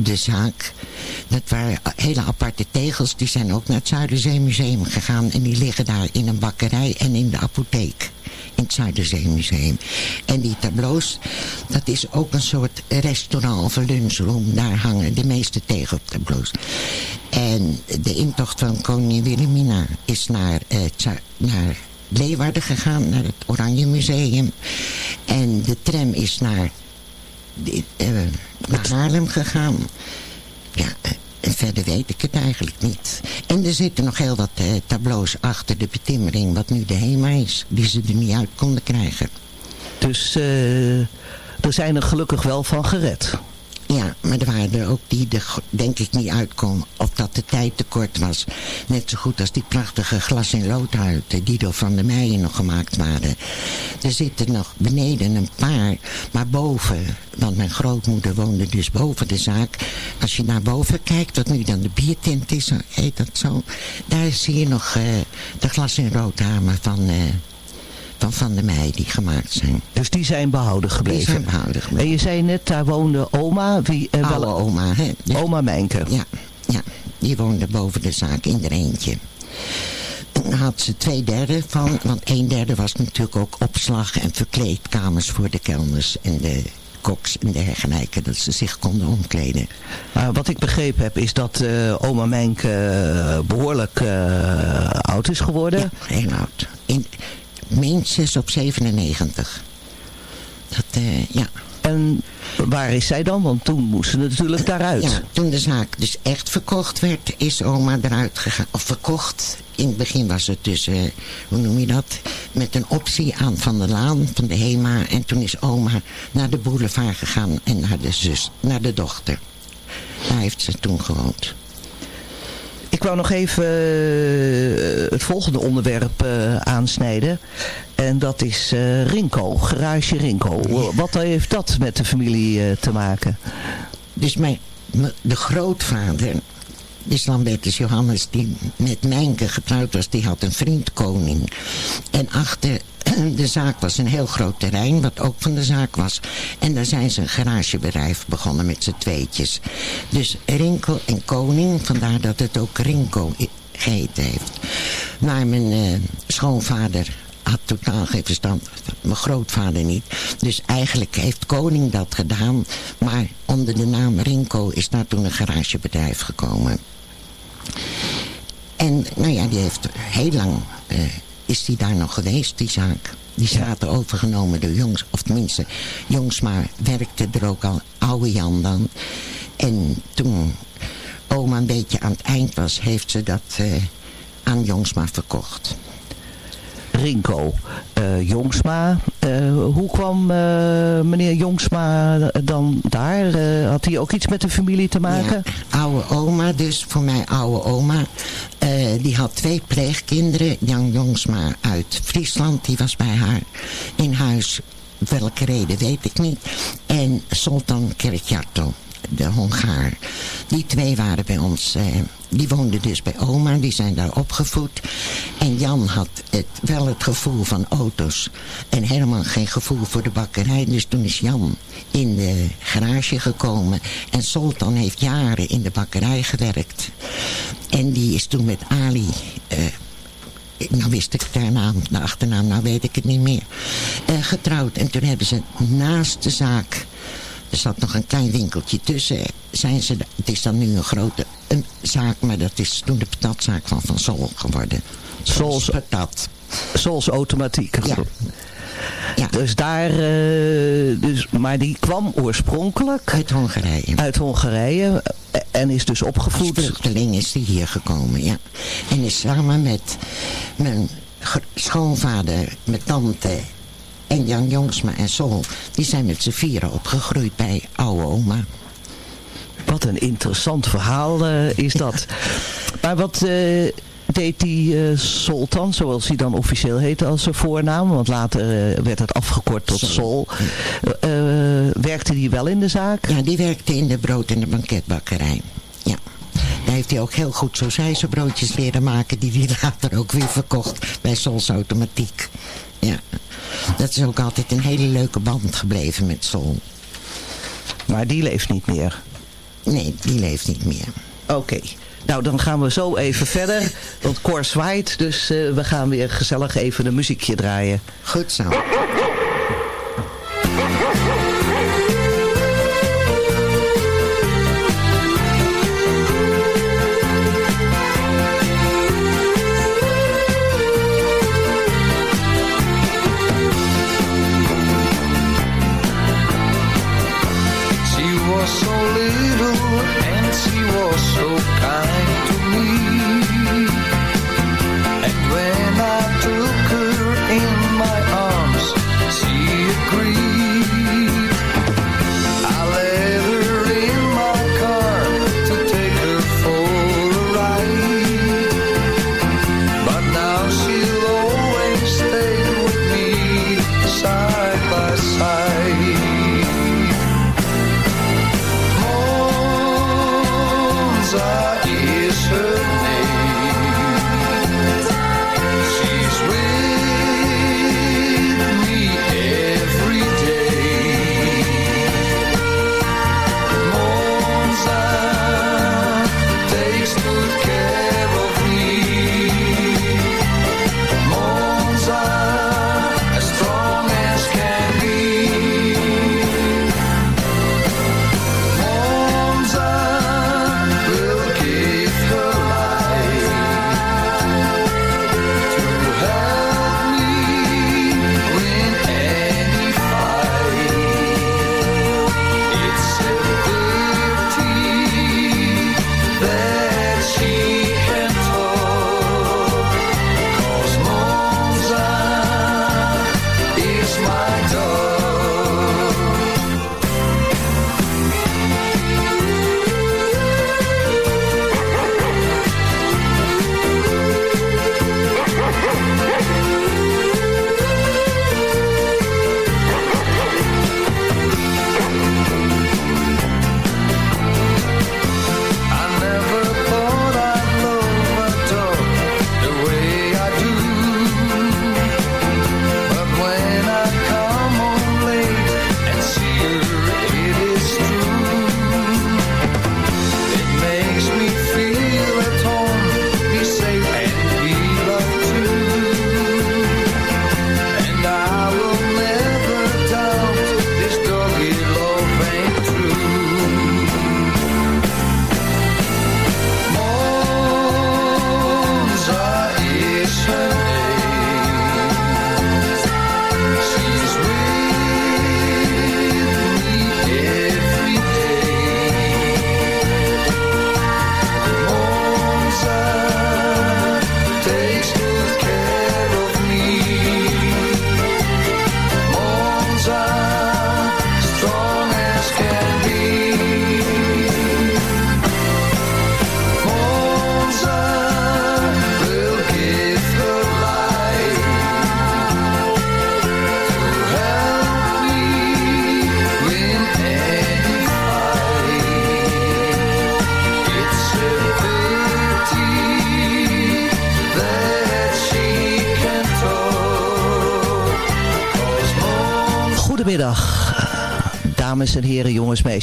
de zaak. Dat waren hele aparte tegels. Die zijn ook naar het Zuiderzeemuseum gegaan. En die liggen daar in een bakkerij en in de apotheek in het Zuiderzeemuseum. En die tableaus, dat is ook een soort restaurant of lunchroom. Daar hangen de meeste tegeltableaus. En de intocht van koningin Wilhelmina is naar, uh, naar Leeuwarden gegaan, naar het Oranje Museum. En de tram is naar, naar Haarlem gegaan. Ja, eh, verder weet ik het eigenlijk niet. En er zitten nog heel wat uh, tableaus achter de betimmering, wat nu de HEMA is, die ze er niet uit konden krijgen. Dus uh, er zijn er gelukkig wel van gered. Ja, maar er waren er ook die er denk ik niet uitkomen. Of dat de tijd te kort was. Net zo goed als die prachtige glas- en loodhuiden die door Van der Meijen nog gemaakt waren. Er zitten nog beneden een paar. Maar boven, want mijn grootmoeder woonde dus boven de zaak. Als je naar boven kijkt, wat nu dan de biertent is, heet dat zo. Daar zie je nog uh, de glas- en roodhamer van... van Van der Meij die gemaakt zijn. Dus die zijn behouden gebleven? Die zijn behouden gebleven. En je zei net, daar woonde oma. Wie, uh, Oude oma, hè? Dus, oma Mijnke. Ja, ja, die woonde boven de zaak in er eentje. Dan had ze twee derde van, want een derde was natuurlijk ook opslag en verkleedkamers voor de kelners en de koks en dergelijke, dat ze zich konden omkleden. Maar wat ik begrepen heb is dat uh, oma Mijnke behoorlijk uh, oud is geworden. Ja, heel oud. In, minstens op 97. Dat, uh, ja. En waar is zij dan? Want toen moest ze natuurlijk daaruit. Ja, toen de zaak dus echt verkocht werd, is oma eruit gegaan. Of verkocht. In het begin was het dus, uh, hoe noem je dat? Met een optie aan Van de Laan, van de HEMA. En toen is oma naar de boulevard gegaan en naar de zus, naar de dochter. Daar heeft ze toen gewoond. Ik wou nog even uh, het volgende onderwerp uh, aansnijden. En dat is uh, Rinko, garage Rinko. Wat heeft dat met de familie te maken? Dus mijn, de grootvader, dus Lambertus Johannes, die met Mijnke getrouwd was, die had een vriend koning. En achter de zaak was een heel groot terrein, wat ook van de zaak was. En daar zijn ze een garagebedrijf begonnen met z'n tweetjes. Dus Rinkel en Koning, vandaar dat het ook Rinko geheten heeft. Maar mijn uh, schoonvader had totaal geen verstand. Mijn grootvader niet. Dus eigenlijk heeft Koning dat gedaan. Maar onder de naam Rinko is daar toen een garagebedrijf gekomen. En nou ja, die heeft heel lang... Uh, is die daar nog geweest, die zaak. Die staat er overgenomen door Jongs, of tenminste, Jongsma werkte er ook al, oude Jan dan. En toen oma een beetje aan het eind was, heeft ze dat uh, aan Jongsma verkocht. Rinko. Uh, Jongsma. Uh, hoe kwam uh, meneer Jongsma dan daar? had hij ook iets met de familie te maken? Ja, oude oma, dus voor mij oude oma. die had twee pleegkinderen. Jan Jongsma uit Friesland, die was bij haar in huis. Welke reden weet ik niet. En Sultan Kerkjarto de Hongaar. Die twee waren bij ons, eh, die woonden dus bij oma, die zijn daar opgevoed. En Jan had het, wel het gevoel van auto's en helemaal geen gevoel voor de bakkerij. Dus toen is Jan in de garage gekomen en Sultan heeft jaren in de bakkerij gewerkt. En die is toen met Ali... Eh, nou wist ik de naam, de achternaam, nou weet ik het niet meer. Uh, getrouwd. En toen hebben ze naast de zaak er zat nog een klein winkeltje tussen. Zijn ze, het is dan nu een grote een zaak, maar dat is toen de patatzaak van Van Sol geworden. Sols patat. Sols automatiek. Ja. Ja. Dus daar, eh, dus, maar die kwam oorspronkelijk Uit Hongarije. uit Hongarije eh, en is dus Als opgevoed. vluchteling is die hier gekomen, ja. En is samen met mijn schoonvader, mijn tante en Jan Jongsma en Sol... die zijn met z'n vieren opgegroeid bij oude oma. Wat een interessant verhaal eh, is dat. maar wat eh, deed die eh, Sultan, zoals hij dan officieel heette als zijn voornaam, want later eh, werd het afgekort tot Sol. Sol. Eh, eh, werkte die wel in de zaak? Ja, die werkte in de brood- en de banketbakkerij. Ja. Daar heeft hij ook heel goed zo broodjes leren maken... die hij later ook weer verkocht bij Sols Automatiek. Ja. Dat is ook altijd een hele leuke band gebleven met Sol. Maar die leeft niet meer. Nee, die leeft niet meer. Oké. Nou, dan gaan we zo even verder. Want Cor zwaait, dus eh, we gaan weer gezellig even een muziekje draaien. Goed zo.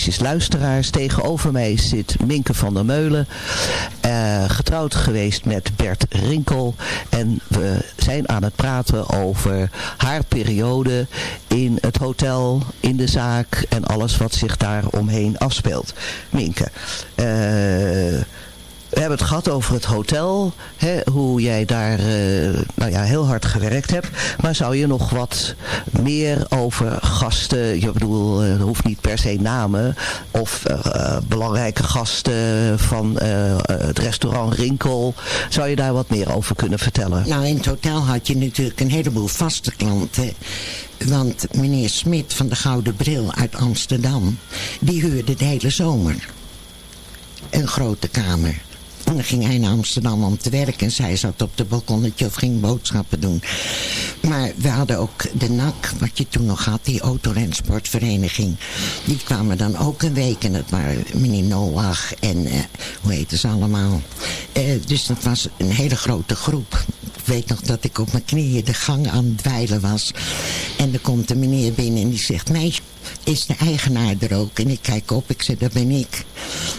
Meisjes, luisteraars. Tegenover mij zit Minke van der Meulen, eh, getrouwd geweest met Bert Rinkel. En we zijn aan het praten over haar periode in het hotel, in de zaak en alles wat zich daar omheen afspeelt. Minke, we hebben het gehad over het hotel. Hè, hoe jij daar eh, nou ja, heel hard gewerkt hebt. Maar zou je nog wat meer over gasten... Je bedoel, eh, hoeft niet per se namen. Of eh, belangrijke gasten van het restaurant Rinkel. Zou je daar wat meer over kunnen vertellen? Nou, in het hotel had je natuurlijk een heleboel vaste klanten. Want meneer Smit van de Gouden Bril uit Amsterdam... die huurde de hele zomer een grote kamer. En dan ging hij naar Amsterdam om te werken. En zij zat op de balkonnetje of ging boodschappen doen. Maar we hadden ook de NAC, wat je toen nog had, die autorensportvereniging. Die kwamen dan ook een week. En dat waren meneer Noach en eh, hoe heten ze allemaal. Eh, dus dat was een hele grote groep. Ik weet nog dat ik op mijn knieën de gang aan het dweilen was. En er komt een meneer binnen en die zegt... Meisje, is de eigenaar er ook? En ik kijk op, ik zeg, dat ben ik.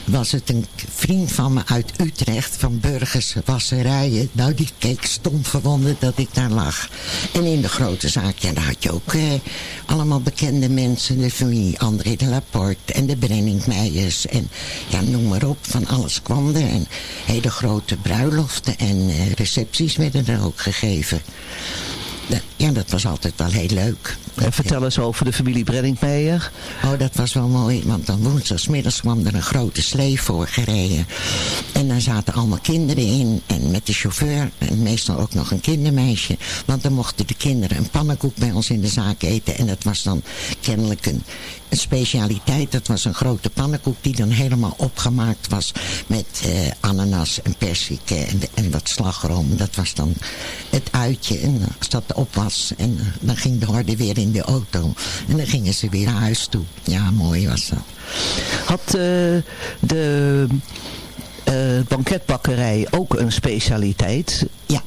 Was het een vriend van me uit Utrecht, van Burgers Wasserijen. Nou, die keek stom verwonderd dat ik daar lag. En in de grote zaak, ja, daar had je ook eh, allemaal bekende mensen. De familie André de Laporte en de Brenningmeijers. En ja, noem maar op, van alles kwam er. En hele grote bruiloften en eh, recepties werden er ook gegeven. Ja, dat was altijd wel heel leuk. En vertel eens over de familie Brenningmeijer. Oh, dat was wel mooi, want dan woensdagsmiddags kwam er een grote slee voor gereden. En daar zaten allemaal kinderen in en met de chauffeur en meestal ook nog een kindermeisje. Want dan mochten de kinderen een pannenkoek bij ons in de zaak eten. En dat was dan kennelijk een, een specialiteit. Dat was een grote pannenkoek die dan helemaal opgemaakt was met eh, ananas en persik en, en wat slagroom. Dat was dan het uitje. En als dat op was, en eh, dan ging de horde weer in de auto. En dan gingen ze weer naar huis toe. Ja, mooi was dat. Had eh, de banketbakkerij ook een specialiteit? Ja.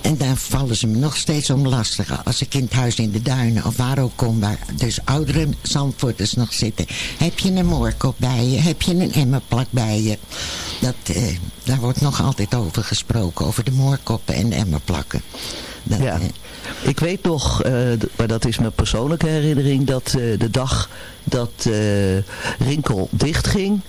En daar vallen ze me nog steeds om lastig. Als ik in het huis in de duinen of waar ook kom, waar dus oudere zandvoorters nog zitten. Heb je een moorkop bij je? Heb je een emmerplak bij je? Dat, eh, daar wordt nog altijd over gesproken, over de moorkoppen en de emmerplakken. Dat, Ja. eh, Ik weet nog, eh, maar dat is mijn persoonlijke herinnering, dat eh, de dag dat eh, Rinkel dichtging,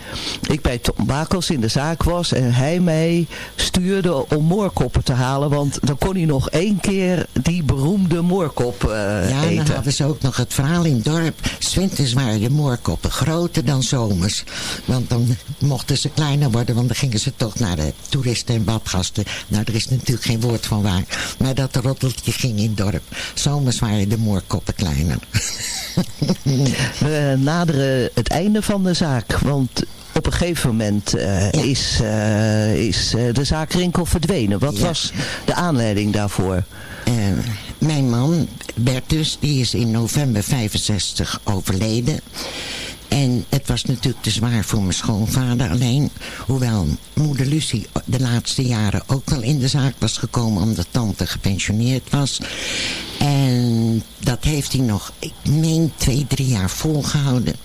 ik bij Tom Bakels in de zaak was en hij mij stuurde om moorkoppen te halen, want dan kon hij nog één keer die beroemde moorkop eh, Ja, en dan eten. hadden ze ook nog het verhaal in het dorp. Zwinters waren de moorkoppen groter dan zomers. Want dan mochten ze kleiner worden, want dan gingen ze toch naar de toeristen en badgasten. Nou, er is natuurlijk geen woord van waar. Maar dat roddeltje ging in het dorp. Zomers waren de moorkoppen kleiner. naderen het einde van de zaak, want op een gegeven moment eh, is, eh, is eh, de zaak Rinkel verdwenen. Wat Ja. was de aanleiding daarvoor? Eh, mijn man, Bertus, die is in november 65 overleden. En het was natuurlijk te zwaar voor mijn schoonvader alleen. Hoewel moeder Lucie de laatste jaren ook wel in de zaak was gekomen... omdat tante gepensioneerd was. En dat heeft hij nog, ik meen, twee, drie jaar volgehouden.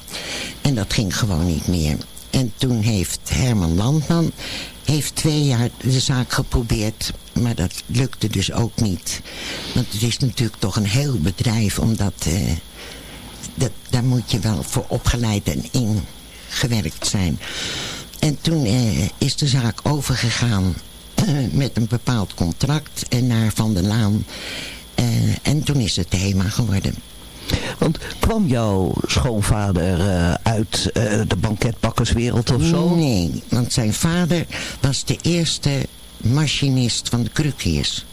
En dat ging gewoon niet meer. En toen heeft Herman Landman heeft twee jaar de zaak geprobeerd, maar dat lukte dus ook niet. Want het is natuurlijk toch een heel bedrijf, omdat eh, dat, daar moet je wel voor opgeleid en ingewerkt zijn. En toen eh, is de zaak overgegaan met een bepaald contract en naar Van der Laan. Eh, en toen is het thema geworden. Want kwam jouw schoonvader eh, uit eh, de banketbakkerswereld of zo? Nee, want zijn vader was de eerste machinist van de krukjes.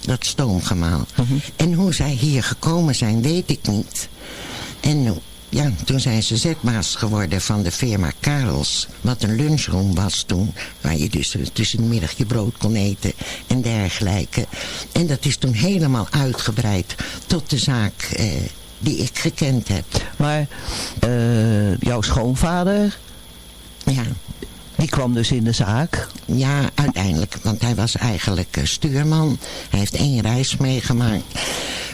Dat stoomgemaal. En hoe zij hier gekomen zijn, weet ik niet. En ja, toen zijn ze zetbaas geworden van de firma Karels. Wat een lunchroom was toen. Waar je dus eh, tussen de middag je brood kon eten en dergelijke. En dat is toen helemaal uitgebreid tot de zaak eh, die ik gekend heb. Maar eh, jouw schoonvader, Ja. Die kwam dus in de zaak. Ja, uiteindelijk. Want hij was eigenlijk eh, stuurman. Hij heeft één reis meegemaakt.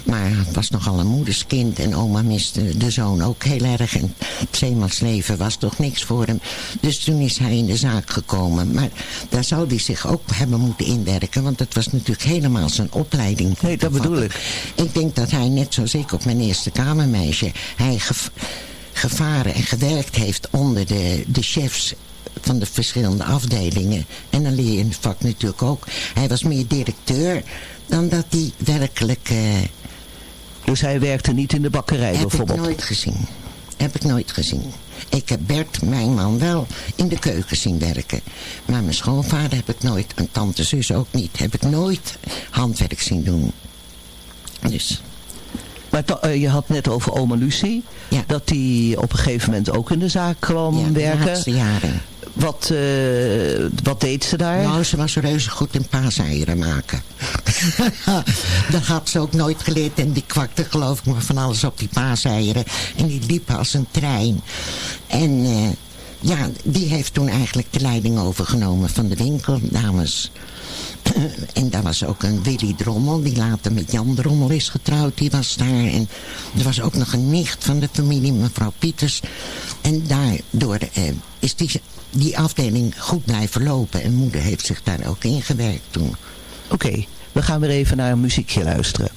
Maar was nogal een moederskind. En oma miste de zoon ook heel erg. En het zeemansleven was toch niks voor hem. Dus toen is hij in de zaak gekomen. Maar daar zou hij zich ook hebben moeten inwerken. Want het was natuurlijk helemaal zijn opleiding. Nee, dat bedoel ik. Ik denk dat hij net zoals ik op mijn eerste kamermeisje... hij gevaren en gewerkt heeft onder de, de chefs van de verschillende afdelingen. En dan leer je in het vak natuurlijk ook. Hij was meer directeur dan dat hij werkelijk... eh, Dus hij werkte niet in de bakkerij heb bijvoorbeeld? ik nooit gezien. Heb ik nooit gezien. Ik heb Bert, mijn man, wel in de keuken zien werken. Maar mijn schoonvader heb ik nooit, en tante zus ook niet, heb ik nooit handwerk zien doen. Dus, Maar eh, je had net over oma Lucie. Dat die op een gegeven moment ook in de zaak kwam ja, de werken. laatste jaren. Wat, eh, wat deed ze daar? Nou, ze was reuze goed in paaseieren maken. dat had ze ook nooit geleerd. En die kwakte geloof ik maar van alles op die paaseieren. En die liep als een trein. En eh, ja, die heeft toen eigenlijk de leiding overgenomen van de winkel. Namens... En daar was ook een Willy Drommel, die later met Jan Drommel is getrouwd. Die was daar. En er was ook nog een nicht van de familie, mevrouw Pieters. En daardoor eh, is die, die afdeling goed blijven lopen. En moeder heeft zich daar ook ingewerkt toen. Oké, we gaan weer even naar een muziekje luisteren.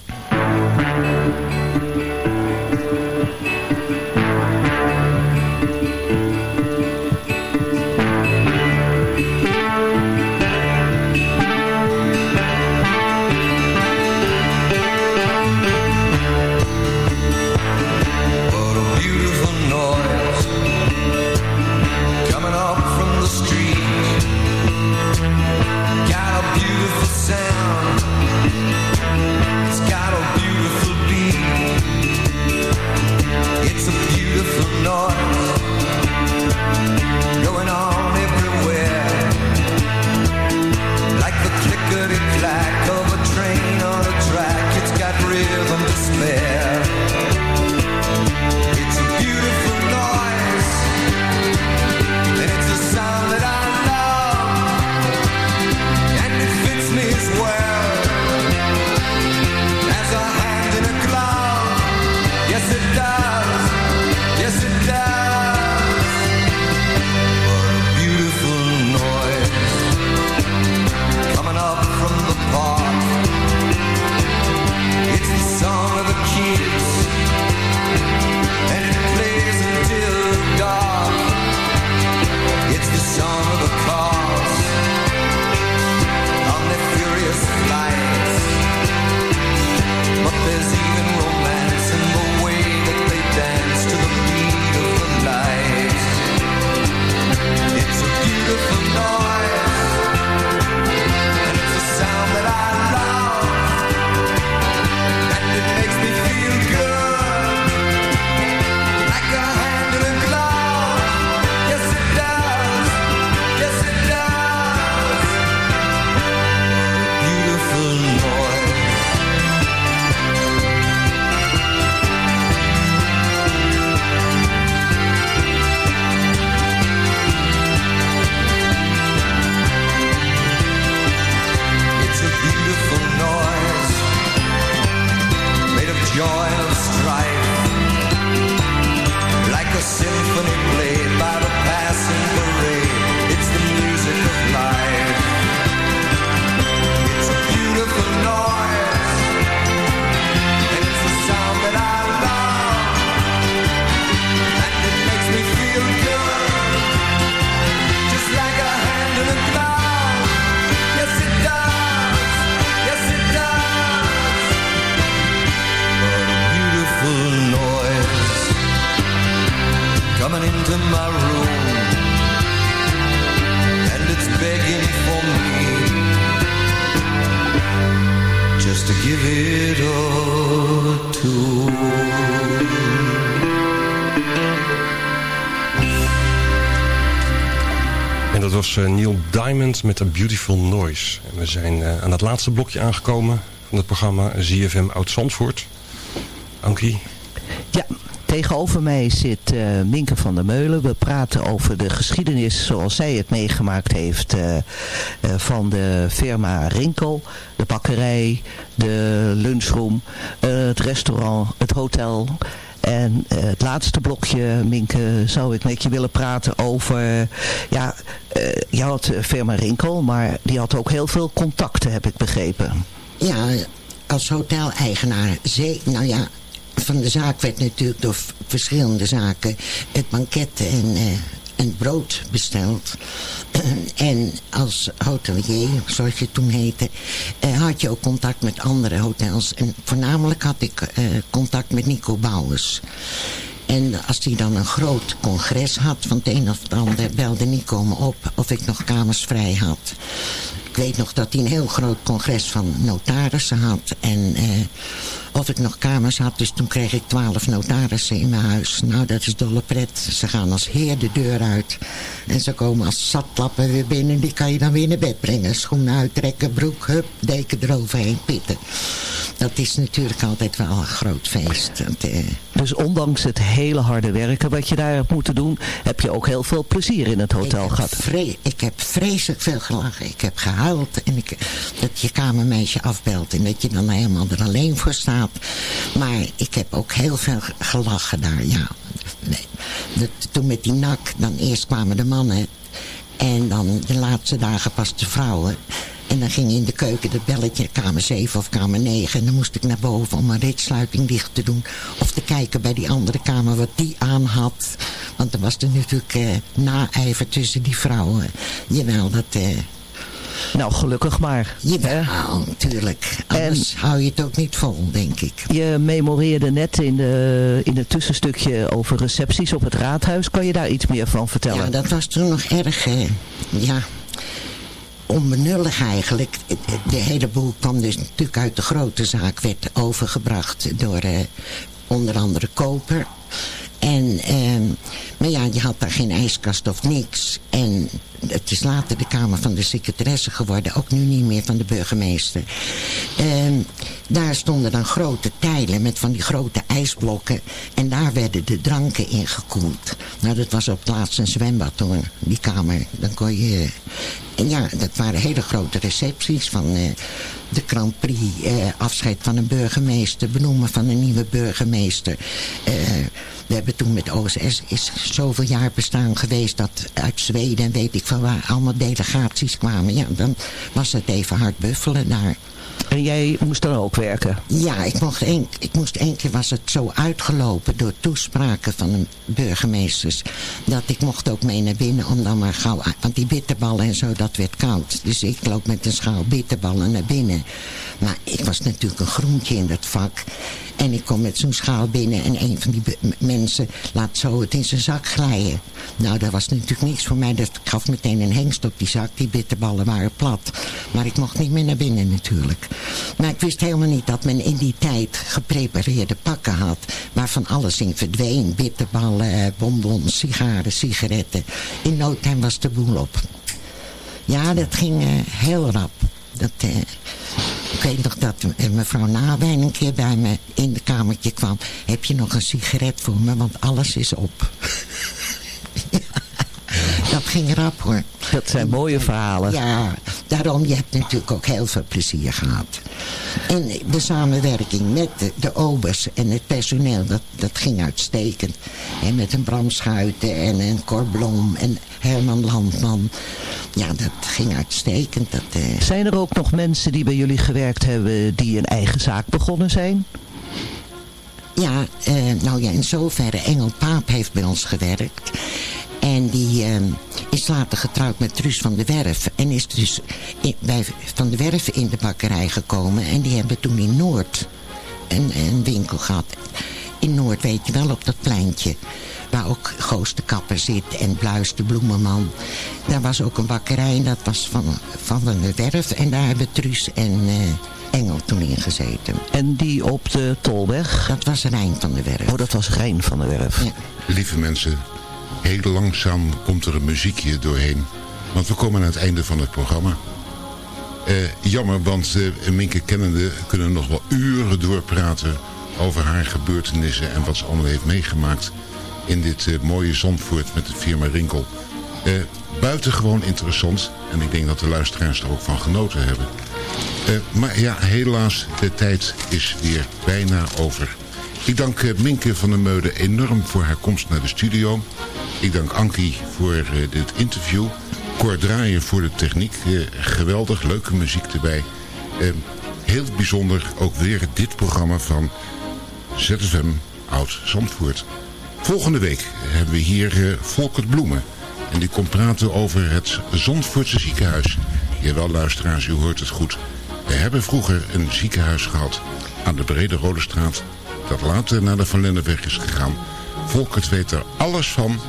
Met A Beautiful Noise. En we zijn eh, aan het laatste blokje aangekomen van het programma ZFM Oud-Zandvoort. Ankie, Ja, tegenover mij zit eh Minke van der Meulen. We praten over de geschiedenis zoals zij het meegemaakt heeft eh, van de firma Rinkel. De bakkerij, de lunchroom, het restaurant, het hotel. En eh, het laatste blokje, Minke, zou ik met je willen praten over... Ja, eh, je had de firma Rinkel, maar die had ook heel veel contacten, heb ik begrepen. Ja, als hoteleigenaar, nou ja, van de zaak werd natuurlijk door verschillende zaken het banket en eh, en brood besteld. en als hotelier, zoals je toen heette, eh, had je ook contact met andere hotels. En voornamelijk had ik eh, contact met Nico Bouwers. En als hij dan een groot congres had van het een of het ander, belde Nico me op of ik nog kamers vrij had. Ik weet nog dat hij een heel groot congres van notarissen had. En eh, of ik nog kamers had. Dus toen kreeg ik twaalf notarissen in mijn huis. Nou, dat is dolle pret. Ze gaan als heer de deur uit. En ze komen als zatlappen weer binnen. Die kan je dan weer naar bed brengen. Schoenen uittrekken, broek, hup, deken eroverheen, pitten. Dat is natuurlijk altijd wel een groot feest. Dat, eh, Dus ondanks het hele harde werken wat je daar hebt moeten doen, heb je ook heel veel plezier in het hotel ik gehad. Ik heb vreselijk veel gelachen. Ik heb gehuild. En ik, dat je kamermeisje afbelt. En dat je dan helemaal er alleen voor staat. Maar ik heb ook heel veel gelachen daar. Ja. Toen met die nak. Dan eerst kwamen de mannen. En dan de laatste dagen pas de vrouwen. En dan ging in de keuken dat belletje, kamer 7 of kamer 9. En dan moest ik naar boven om mijn ritsluiting dicht te doen. Of te kijken bij die andere kamer wat die aan had. Want er was er natuurlijk eh, naijver tussen die vrouwen. Jawel, dat... Eh, Nou, gelukkig maar. Jawel, natuurlijk. Anders hou je het ook niet vol, denk ik. Je memoreerde net in, de, in het tussenstukje over recepties op het raadhuis. Kan je daar iets meer van vertellen? Ja, dat was toen nog erg, ja, onbenullig eigenlijk. De hele boel kwam dus natuurlijk uit de grote zaak, werd overgebracht door eh, onder andere Koper. En, ehm, maar ja, je had daar geen ijskast of niks. En het is later de kamer van de secretaresse geworden. Ook nu niet meer van de burgemeester. Ehm, daar stonden dan grote tijlen met van die grote ijsblokken. En daar werden de dranken in gekoeld. Nou, dat was op het laatst een zwembad hoor, die kamer. Dan kon je... En ja, dat waren hele grote recepties van eh, de Grand Prix, eh, afscheid van een burgemeester, benoemen van een nieuwe burgemeester. We hebben toen met OSS is zoveel jaar bestaan geweest dat uit Zweden en weet ik van waar allemaal delegaties kwamen. Ja, dan was het even hard buffelen daar. En jij moest dan ook werken? Ja, ik, mocht ik moest één keer was het zo uitgelopen door toespraken van de burgemeesters. Dat ik mocht ook mee naar binnen om dan maar gauw... Want die bitterballen en zo, dat werd koud. Dus ik loop met een schaal bitterballen naar binnen. Maar ik was natuurlijk een groentje in dat vak. En ik kom met zo'n schaal binnen en een van die mensen laat zo het in zijn zak glijden. Nou, dat was natuurlijk niks voor mij. Dat gaf meteen een hengst op die zak. Die bitterballen waren plat. Maar ik mocht niet meer naar binnen natuurlijk. Maar ik wist helemaal niet dat men in die tijd geprepareerde pakken had. Waarvan alles in verdween. Bitterballen, bonbons, sigaren, sigaretten. In no time was de boel op. Ja, dat ging eh, heel rap. Dat, eh, ik weet nog dat eh, mevrouw Nawijn een keer bij me in de kamertje kwam. Heb je nog een sigaret voor me? Want alles is op. dat ging rap hoor. Dat zijn mooie verhalen. Ja, daarom, je hebt natuurlijk ook heel veel plezier gehad. En de samenwerking met de, de obers en het personeel, dat, dat ging uitstekend. En met een Bram Schuiten en een Cor Blom en Herman Landman. Ja, dat ging uitstekend. Dat, eh, Zijn er ook nog mensen die bij jullie gewerkt hebben die een eigen zaak begonnen zijn? Ja, eh, nou ja, in zoverre. Engel Paap heeft bij ons gewerkt. En die eh, is later getrouwd met Truus van de Werf. En is dus in- bij Van de Werf in de bakkerij gekomen. En die hebben toen in Noord een, een winkel gehad. In Noord, weet je wel, op dat pleintje. Waar ook Goos de Kapper zit en Bluis de Bloemenman. Daar was ook een bakkerij en dat was van, van de Werf. En daar hebben Truus en eh, Engel toen in gezeten. En die op de Tolweg? Dat was Rijn van de Werf. Oh, dat was Rijn van de Werf. Ja. Lieve mensen, heel langzaam komt er een muziekje doorheen. Want we komen aan het einde van het programma. Eh, jammer, want eh Minke kennende kunnen nog wel uren doorpraten... over haar gebeurtenissen en wat ze allemaal heeft meegemaakt... in dit eh, mooie Zandvoort met de firma Rinkel. Eh, buitengewoon interessant. En ik denk dat de luisteraars er ook van genoten hebben. Maar ja, helaas, de tijd is weer bijna over. Ik dank eh, Minke van der Meulen enorm voor haar komst naar de studio. Ik dank Ankie voor eh, dit interview. Cor voor de techniek. Eh, geweldig, leuke muziek erbij. Heel bijzonder ook weer dit programma van ZFM Oud Zandvoort. Volgende week hebben we hier Volkert Bloemen. En die komt praten over het Zandvoortse ziekenhuis. Jawel, luisteraars, u hoort het goed. We hebben vroeger een ziekenhuis gehad aan de Brede Rode Straat... dat later naar de Van Lennepweg is gegaan. Volkert weet er alles van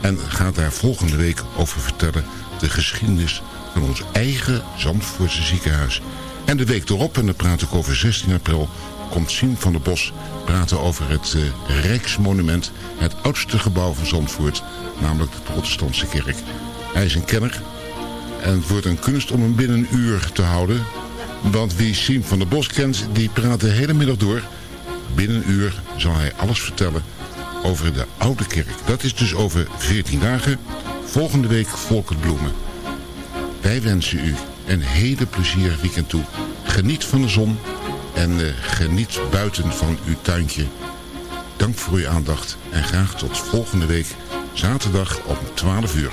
en gaat daar volgende week over vertellen... de geschiedenis van ons eigen Zandvoortse ziekenhuis. En de week erop, en dan praat ik over 16 april... komt Siem van der Bos praten over het eh, Rijksmonument... het oudste gebouw van Zandvoort, namelijk de protestantse kerk. Hij is een kenner en het wordt een kunst om hem binnen een uur te houden... Want wie Siem van der Bos kent, die praat de hele middag door. Binnen een uur zal hij alles vertellen over de Oude Kerk. Dat is dus over 14 dagen. Volgende week Volkert Bloemen. Wij wensen u een hele plezierig weekend toe. Geniet van de zon en eh, geniet buiten van uw tuintje. Dank voor uw aandacht en graag tot volgende week zaterdag om 12 uur.